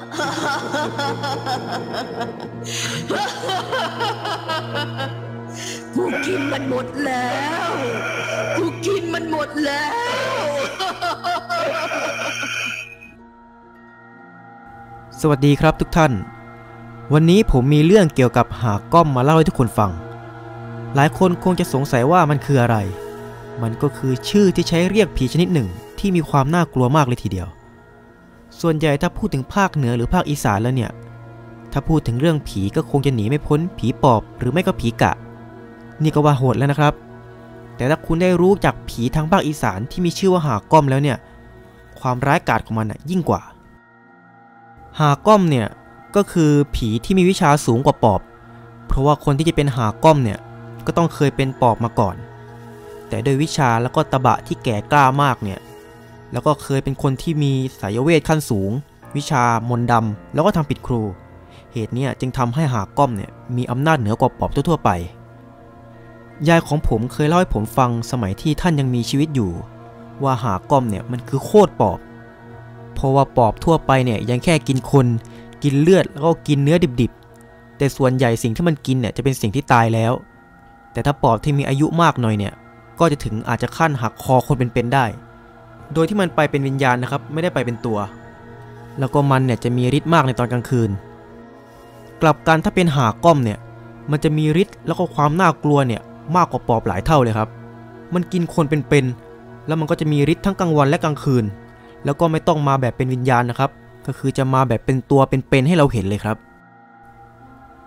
กูกินมันหมดแล้ว กูกินมันหมดแล้ว สวัสดีครับทุกท่าน วันนี้ผมมีเรื่องเกี่ยวกับหาก้อมมาเล่าให้ทุกคนฟัง หลายคนคงจะสงสัยว่ามันคืออะไร มันก็คือชื่อที่ใช้เรียกผีชนิดหนึ่งที่มีความน่ากลัวมากเลยทีเดียว ส่วนใหญ่ถ้าพูดถึงภาคเหนือหรือภาคอีสานแล้วเนี่ย ถ้าพูดถึงเรื่องผีก็คงจะหนีไม่พ้นผีปอบหรือไม่ก็ผีกะ นี่ก็ว่าโหดแล้วนะครับ แต่ถ้าคุณได้รู้จากผีทางภาคอีสานที่มีชื่อว่าหาก้อมแล้วเนี่ย ความร้ายกาจของมันน่ะยิ่งกว่า หาก้อมเนี่ยก็คือผีที่มีวิชาสูงกว่าปอบ เพราะว่าคนที่จะเป็นหาก้อมเนี่ยก็ต้องเคยเป็นปอบมาก่อน แต่โดวยวิชาแล้วก็ตะบะที่แก่กล้ามากเนี่ย แล้วก็เคยเป็นคนที่มีสายเวทขั้นสูง วิชามนต์ดำแล้วก็ทำผิดครู เหตุนี้จึงทำให้หาก้อมเนี่ยมีอำนาจเหนือกว่าปอบทั่วๆไป ยายของผมเคยเล่าให้ผมฟังสมัยที่ท่านยังมีชีวิตอยู่ ว่าหาก้อมเนี่ยมันคือโคตรปอบ เพราะว่าปอบทั่วไปเนี่ยยังแค่กินคน กินเลือดแล้วก็กินเนื้อดิบๆ แต่ส่วนใหญ่สิ่งที่มันกินเนี่ยจะเป็นสิ่งที่ตายแล้ว แต่ถ้าปอบที่มีอายุมากหน่อยเนี่ยก็จะถึงอาจจะขั้นหักคอคนเป็นๆได้ โดยที่มันไปเป็นวิญญาณนะครับ ไม่ได้ไปเป็นตัว แล้วก็มันเนี่ยจะมีฤทธิ์มากในตอนกลางคืน กลับกันถ้าเป็นหาก้อมเนี่ย มันจะมีฤทธิ์แล้วก็ความน่ากลัวเนี่ยมากกว่าปอบหลายเท่าเลยครับ มันกินคนเป็นๆ แล้วมันก็จะมีฤทธิ์ทั้งกลางวันและกลางคืน แล้วก็ไม่ต้องมาแบบเป็นวิญญาณนะครับ ก็คือจะมาแบบเป็นตัวเป็นๆให้เราเห็นเลยครับ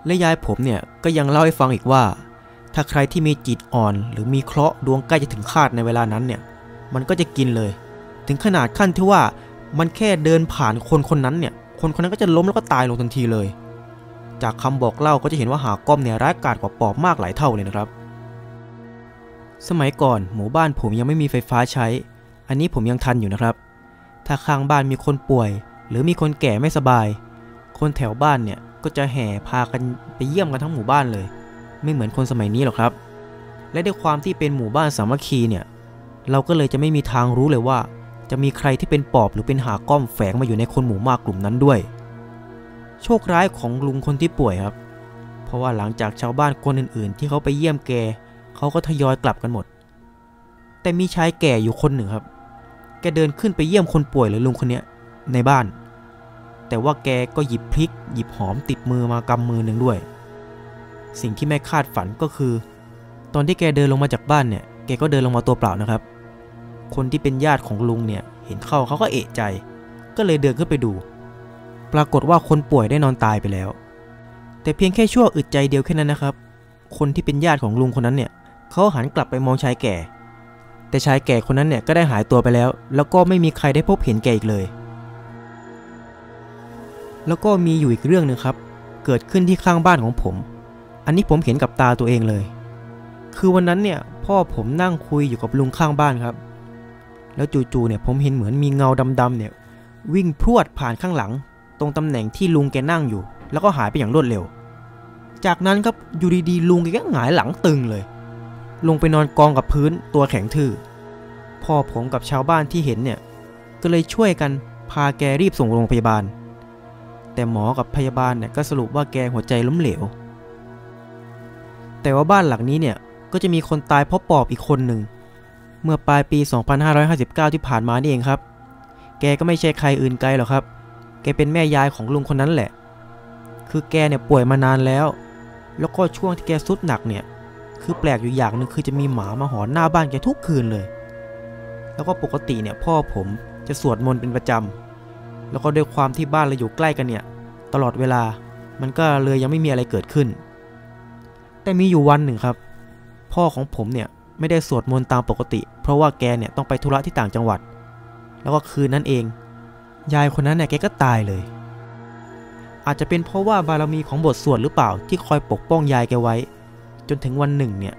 และยายผมเนี่ยก็ยังเล่าให้ฟังอีกว่า ถ้าใครที่มีจิตอ่อน หรือมีเคราะห์ดวงใกล้จะถึงคาดในเวลานั้นเนี่ย มันก็จะกินเลย ถึงขนาดขั้นที่ว่ามันแค่เดินผ่านคนคนนั้นเนี่ย คนคนนั้นก็จะล้มแล้วก็ตายลงทันทีเลย จากคำบอกเล่าก็จะเห็นว่าหาก้อมเนี่ยร้ายกาจกว่าปอบมากหลายเท่าเลยนะครับ สมัยก่อนหมู่บ้านผมยังไม่มีไฟฟ้าใช้ อันนี้ผมยังทันอยู่นะครับ ถ้าข้างบ้านมีคนป่วย หรือมีคนแก่ไม่สบาย คนแถวบ้านเนี่ยก็จะแห่พากันไปเยี่ยมกันทั้งหมู่บ้านเลย ไม่เหมือนคนสมัยนี้หรอกครับ และด้วยความที่เป็นหมู่บ้านสามัคคีเนี่ย เราก็เลยจะไม่มีทางรู้เลยว่า จะมีใครที่เป็นปอบหรือเป็นหาก้อมแฝงมาอยู่ในคนหมู่มากกลุ่มนั้นด้วย โชคร้ายของลุงคนที่ป่วยครับ เพราะว่าหลังจากชาวบ้านคนอื่นๆ ที่เขาไปเยี่ยมแกเขาก็ทยอยกลับกันหมด แต่มีชายแก่อยู่คนหนึ่งครับ แกเดินขึ้นไปเยี่ยมคนป่วยเลยลุงคนเนี้ยในบ้าน แต่ว่าแกก็หยิบพริก หยิบหอมติดมือมากำมือหนึ่งด้วย สิ่งที่ไม่คาดฝันก็คือ ตอนที่แกเดินลงมาจากบ้านเนี่ย แกก็เดินลงมาตัวเปล่านะครับ คนที่เป็นญาติของลุงเนี่ยเห็นเข้าเขาก็เอะใจ ก็เลยเดินขึ้นไปดู ปรากฏว่าคนป่วยได้นอนตายไปแล้ว แต่เพียงแค่ชั่วอึดใจเดียวแค่นั้นนะครับ คนที่เป็นญาติของลุงคนนั้นเนี่ยเขาหันกลับไปมองชายแก่ แต่ชายแก่คนนั้นเนี่ยก็ได้หายตัวไปแล้ว แล้วก็ไม่มีใครได้พบเห็นแกอีกเลย แล้วก็มีอยู่อีกเรื่องหนึ่งครับ เกิดขึ้นที่ข้างบ้านของผม อันนี้ผมเห็นกับตาตัวเองเลย คือวันนั้นเนี่ยพ่อผมนั่งคุยอยู่กับลุงข้างบ้านครับ แล้วจู่ๆเนี่ยผมเห็นเหมือนมีเงาดำๆเนี่ยวิ่งพรวดผ่านข้างหลัง ตรงตำแหน่งที่ลุงแกนั่งอยู่ แล้วก็หายไปอย่างรวดเร็ว จากนั้นครับอยู่ดีๆลุงแกก็หงายหลังตึงเลย ลงไปนอนกองกับพื้นตัวแข็งทื่อพ่อผมกับชาวบ้านที่เห็นเนี่ยก็เลยช่วยกันพาแกรีบส่งโรงพยาบาล แต่หมอกับพยาบาลเนี่ยก็สรุปว่าแกหัวใจล้มเหลว แต่ว่าบ้านหลังนี้เนี่ยก็จะมีคนตายเพราะปอบอีกคนหนึ่ง เมื่อปลายปี 2559 ที่ผ่านมานี่เองครับ แกก็ไม่ใช่ใครอื่นไกลหรอกครับ แกเป็นแม่ยายของลุงคนนั้นแหละ คือแกเนี่ยป่วยมานานแล้ว แล้วก็ช่วงที่แกสุดหนักเนี่ย คือแปลกอยู่อย่างหนึ่งคือจะมีหมามาหอนหน้าบ้านแกทุกคืนเลย แล้วก็ปกติเนี่ยพ่อผมจะสวดมนต์เป็นประจำ แล้วก็ด้วยความที่บ้านเราอยู่ใกล้กันเนี่ย ตลอดเวลา มันก็เลยยังไม่มีอะไรเกิดขึ้น แต่มีอยู่วันหนึ่งครับ พ่อของผมเนี่ย ไม่ได้สวดมนต์ตามปกติ เพราะว่าแกเนี่ยต้องไปธุระที่ต่างจังหวัด แล้วก็คืนนั้นเอง ยายคนนั้นเนี่ยแกก็ตายเลย อาจจะเป็นเพราะว่าบารมีของบทสวดหรือเปล่าที่คอยปกป้องยายแกไว้ จนถึงวันหนึ่งเนี่ย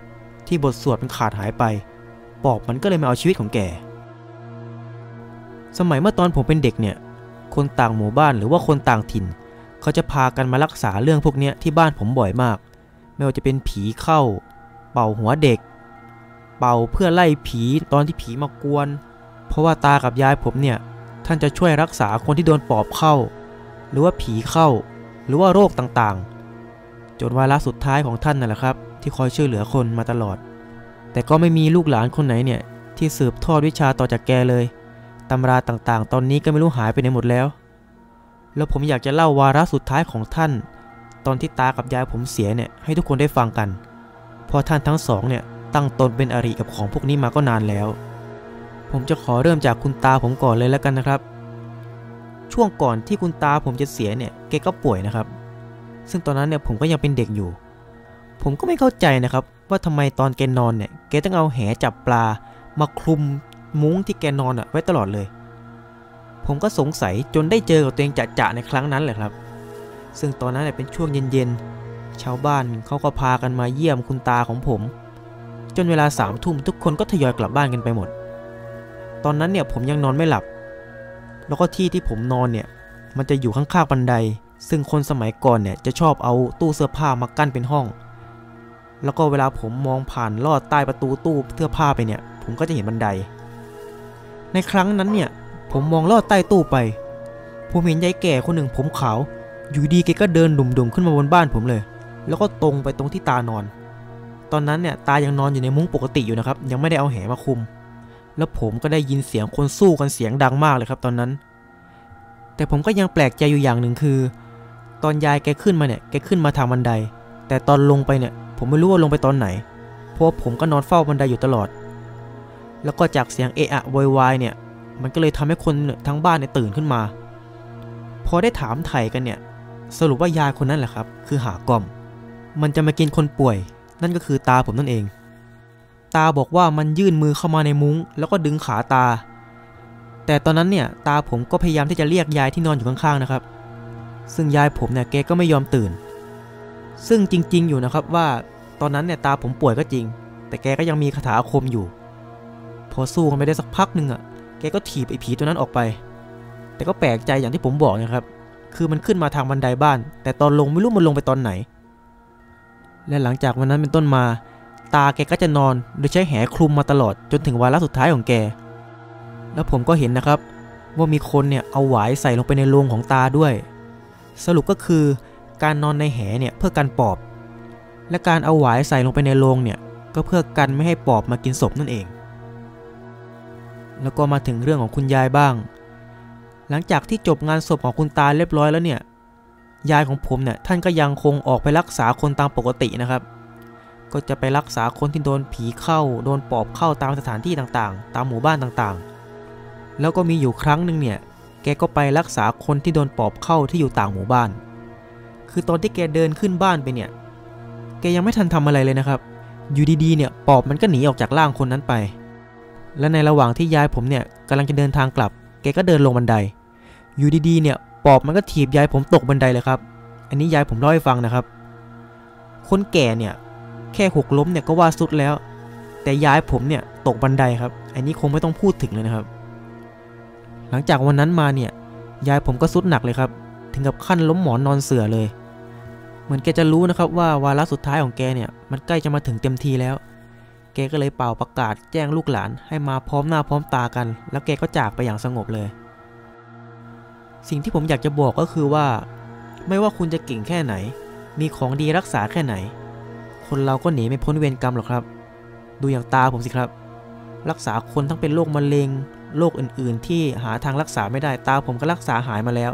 ที่บทสวดมันขาดหายไป ปอบมันก็เลยมาเอาชีวิตของแก สมัยเมื่อตอนผมเป็นเด็กเนี่ย คนต่างหมู่บ้านหรือว่าคนต่างถิ่น เขาจะพากันมารักษาเรื่องพวกเนี้ยที่บ้านผมบ่อยมาก ไม่ว่าจะเป็นผีเข้า เป่าหัวเด็ก เป่าเพื่อไล่ผีตอนที่ผีมากวน เพราะว่าตากับยายผมเนี่ยท่านจะช่วยรักษาคนที่โดนปอบเข้า หรือว่าผีเข้า หรือว่าโรคต่างๆ จนวาระสุดท้ายของท่านนั่นแหละครับ ที่คอยช่วยเหลือคนมาตลอด แต่ก็ไม่มีลูกหลานคนไหนเนี่ยที่สืบทอดวิชาต่อจากแกเลยตำราต่างๆ ตอนนี้ก็ไม่รู้หายไปไหนหมดแล้ว แล้วผมอยากจะเล่าวาระสุดท้ายของท่าน ตอนที่ตากับยายผมเสียเนี่ยให้ทุกคนได้ฟังกันพราะท่านทั้งสองเนี่ย ตั้งตนเป็นอริกับของพวกนี้มาก็นานแล้ว ผมจะขอเริ่มจากคุณตาผมก่อนเลยแล้วกันนะครับ ช่วงก่อนที่คุณตาผมจะเสียเนี่ยแกก็ป่วยนะครับ ซึ่งตอนนั้นเนี่ยผมก็ยังเป็นเด็กอยู่ ผมก็ไม่เข้าใจนะครับ ว่าทำไมตอนแกนอนเนี่ยแกต้องเอาแหจับปลา มาคลุมมุ้งที่แกนอนอะไว้ตลอดเลย ผมก็สงสัยจนได้เจอกับตัวเองจะๆในครั้งนั้นแหละครับ ซึ่งตอนนั้นเนี่ยเป็นช่วงเย็นๆชาวบ้านเขาก็พากันมาเยี่ยมคุณตาของผม จนเวลาสามทุ่มทุกคนก็ทยอยกลับบ้านกันไปหมด ตอนนั้นเนี่ยผมยังนอนไม่หลับ แล้วก็ที่ที่ผมนอนเนี่ยมันจะอยู่ข้างๆบันได ซึ่งคนสมัยก่อนเนี่ยจะชอบเอาตู้เสื้อผ้ามากั้นเป็นห้อง แล้วก็เวลาผมมองผ่านลอดใต้ประตูตู้เสื้อผ้าไปเนี่ย ผมก็จะเห็นบันได ในครั้งนั้นเนี่ยผมมองลอดใต้ตู้ไป ผมเห็นยายแก่คนหนึ่งผมขาว อยู่ดีแกก็เดินดุ่มๆขึ้นมาบนบ้านผมเลย แล้วก็ตรงไปตรงที่ตานอน ตอนนั้นเนี่ยตายังนอนอยู่ในมุ้งปกติอยู่นะครับ ยังไม่ได้เอาแหมาคุม แล้วผมก็ได้ยินเสียงคนสู้กันเสียงดังมากเลยครับตอนนั้น แต่ผมก็ยังแปลกใจอยู่อย่างหนึ่งคือ ตอนยายแกขึ้นมาเนี่ยแกขึ้นมาทางบันได แต่ตอนลงไปเนี่ยผมไม่รู้ว่าลงไปตอนไหน เพราะผมก็นอนเฝ้าบันไดอยู่ตลอด แล้วก็จากเสียงเอะอะโวยวายเนี่ย มันก็เลยทำให้คนทั้งบ้านเนี่ยตื่นขึ้นมา พอได้ถามไถ่กันเนี่ย สรุปว่ายายคนนั้นแหละครับ คือหากล่อม มันจะมากินคนป่วย นั่นก็คือตาผมนั่นเอง ตาบอกว่ามันยื่นมือเข้ามาในมุ้ง แล้วก็ดึงขาตา แต่ตอนนั้นเนี่ยตาผมก็พยายามที่จะเรียกยายที่นอนอยู่ข้างๆนะครับ ซึ่งยายผมเนี่ยแกก็ไม่ยอมตื่น ซึ่งจริง ๆ อยู่นะครับว่าตอนนั้นเนี่ยตาผมป่วยก็จริง แต่แกก็ยังมีคาถาอาคมอยู่ พอสู้กันไปได้สักพักหนึ่งอะแกก็ถีบไอ้ผีตัวนั้นออกไป แต่ก็แปลกใจอย่างที่ผมบอกนะครับ คือมันขึ้นมาทางบันไดบ้าน แต่ตอนลงไม่รู้มันลงไปตอนไหน และหลังจากวันนั้นเป็นต้นมา ตาแกก็จะนอนโดยใช้แหคลุมมาตลอดจนถึงวาระสุดท้ายของแก แล้วผมก็เห็นนะครับ ว่ามีคนเนี่ยเอาหวายใส่ลงไปในโลงของตาด้วย สรุปก็คือการนอนในแหเนี่ยเพื่อกันปอบ และการเอาหวายใส่ลงไปในโลงเนี่ยก็เพื่อกันไม่ให้ปอบมากินศพนั่นเอง แล้วก็มาถึงเรื่องของคุณยายบ้าง หลังจากที่จบงานศพของคุณตาเรียบร้อยแล้วเนี่ย ยายของผมเนี่ยท่านก็ยังคงออกไปรักษาคนตามปกตินะครับ ก็จะไปรักษาคนที่โดนผีเข้า โดนปอบเข้าตามสถานที่ต่างๆ ตามหมู่บ้านต่างๆ แล้วก็มีอยู่ครั้งหนึ่งเนี่ยแกก็ไปรักษาคนที่โดนปอบเข้าที่อยู่ต่างหมู่บ้าน คือตอนที่แกเดินขึ้นบ้านไปเนี่ย แกยังไม่ทันทำอะไรเลยนะครับ อยู่ดีๆเนี่ยปอบมันก็หนีออกจากร่างคนนั้นไป และในระหว่างที่ยายผมเนี่ยกำลังจะเดินทางกลับ แกก็เดินลงบันได อยู่ดีๆเนี่ย ปอบมันก็ถีบยายผมตกบันไดเลยครับ อันนี้ยายผมเล่าให้ฟังนะครับ คนแก่เนี่ย แค่หกล้มเนี่ยก็ว่าสุดแล้ว แต่ยายผมเนี่ยตกบันไดครับ อันนี้คงไม่ต้องพูดถึงเลยนะครับ หลังจากวันนั้นมาเนี่ย ยายผมก็สุดหนักเลยครับ ถึงกับขั้นล้มหมอนนอนเสือเลย เหมือนแกจะรู้นะครับว่าวาระสุดท้ายของแกเนี่ย มันใกล้จะมาถึงเต็มทีแล้ว แกก็เลยเป่าประกาศแจ้งลูกหลานให้มาพร้อมหน้าพร้อมตากัน แล้วแกก็จากไปอย่างสงบเลย สิ่งที่ผมอยากจะบอกก็คือว่า ไม่ว่าคุณจะเก่งแค่ไหน มีของดีรักษาแค่ไหน คนเราก็หนีไม่พ้นเวรกรรมหรอกครับ ดูอย่างตาผมสิครับ รักษาคนทั้งเป็นโรคมะเร็งโรคอื่น ๆ ที่หาทางรักษาไม่ได้ตาผมก็รักษาหายมาแล้ว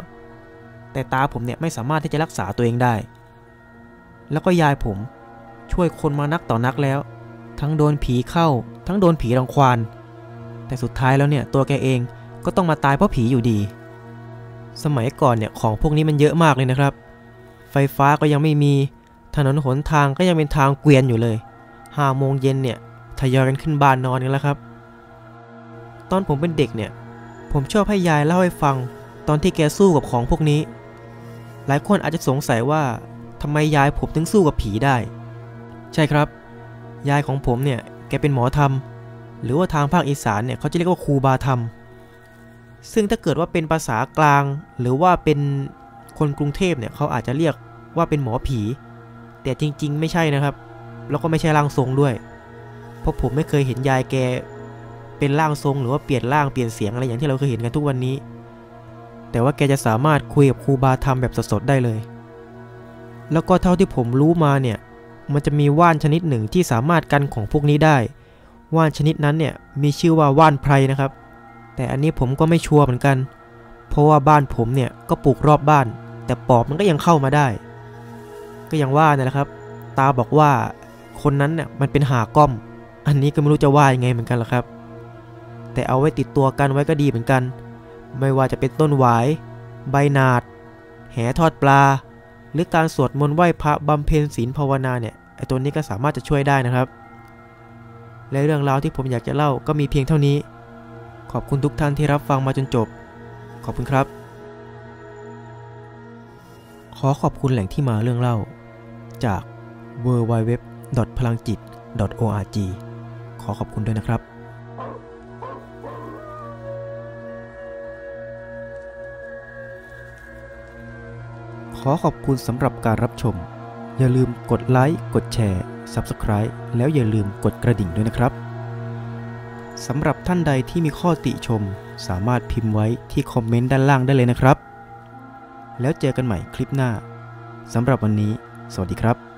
แต่ตาผมเนี่ยไม่สามารถที่จะรักษาตัวเองได้ แล้วก็ยายผมช่วยคนมานักต่อนักแล้ว ทั้งโดนผีเข้า ทั้งโดนผีรังควานแต่สุดท้ายแล้วเนี่ยตัวแกเองก็ต้องมาตายเพราะผีอยู่ดี สมัยก่อนเนี่ยของพวกนี้มันเยอะมากเลยนะครับ ไฟฟ้าก็ยังไม่มี ถนนหนทางก็ยังเป็นทางเกวียนอยู่เลยห้าโมงเย็นเนี่ยทยอยกันขึ้นบ้านนอนกันแล้วครับ ตอนผมเป็นเด็กเนี่ย ผมชอบให้ยายเล่าให้ฟัง ตอนที่แกสู้กับของพวกนี้ หลายคนอาจจะสงสัยว่าทำไมยายผมถึงสู้กับผีได้ ใช่ครับ ยายของผมเนี่ยแกเป็นหมอธรรม หรือว่าทางภาคอีสานเนี่ยเขาจะเรียกว่าครูบาธรรม ซึ่งถ้าเกิดว่าเป็นภาษากลางหรือว่าเป็นคนกรุงเทพเนี่ยเขาอาจจะเรียกว่าเป็นหมอผี แต่จริงๆ ไม่ใช่นะครับ แล้วก็ไม่ใช่ร่างทรงด้วย เพราะผมไม่เคยเห็นยายแกเป็นร่างทรงหรือว่าเปลี่ยนร่างเปลี่ยนเสียงอะไรอย่างที่เราเคยเห็นกันทุกวันนี้ แต่ว่าแกจะสามารถคุยกับครูบาธรรมแบบสดๆได้เลย แล้วก็เท่าที่ผมรู้มาเนี่ยมันจะมีว่านชนิดหนึ่งที่สามารถกันของพวกนี้ได้ ว่านชนิดนั้นเนี่ยมีชื่อว่าว่านไพรนะครับ แต่อันนี้ผมก็ไม่ชัวร์เหมือนกัน เพราะว่าบ้านผมเนี่ยก็ปลูกรอบบ้าน แต่ปอบมันก็ยังเข้ามาได้ ก็ยังว่านี่แหละครับ ตาบอกว่าคนนั้นเนี่ยมันเป็นหาก้อม อันนี้ก็ไม่รู้จะว่ายังไงเหมือนกันละครับ แต่เอาไว้ติดตัวกันไว้ก็ดีเหมือนกัน ไม่ว่าจะเป็นต้นหวาย ใบนาด แหทอดปลา หรือการสวดมนต์ไหว้พระบำเพ็ญศีลภาวนาเนี่ยไอตัวนี้ก็สามารถจะช่วยได้นะครับ และเรื่องราวที่ผมอยากจะเล่าก็มีเพียงเท่านี้ ขอบคุณทุกท่านที่รับฟังมาจนจบ ขอบคุณครับ ขอขอบคุณแหล่งที่มาเรื่องเล่า จาก w w w พลังจิต org ขอขอบคุณด้วยนะครับขอขอบคุณสำหรับการรับชม อย่าลืมกดไลค์ กดแชร์ Subscribe แล้วอย่าลืมกดกระดิ่งด้วยนะครับ สำหรับท่านใดที่มีข้อติชม สามารถพิมพ์ไว้ที่คอมเมนต์ด้านล่างได้เลยนะครับ แล้วเจอกันใหม่คลิปหน้าสำหรับวันนี้ สวัสดีครับ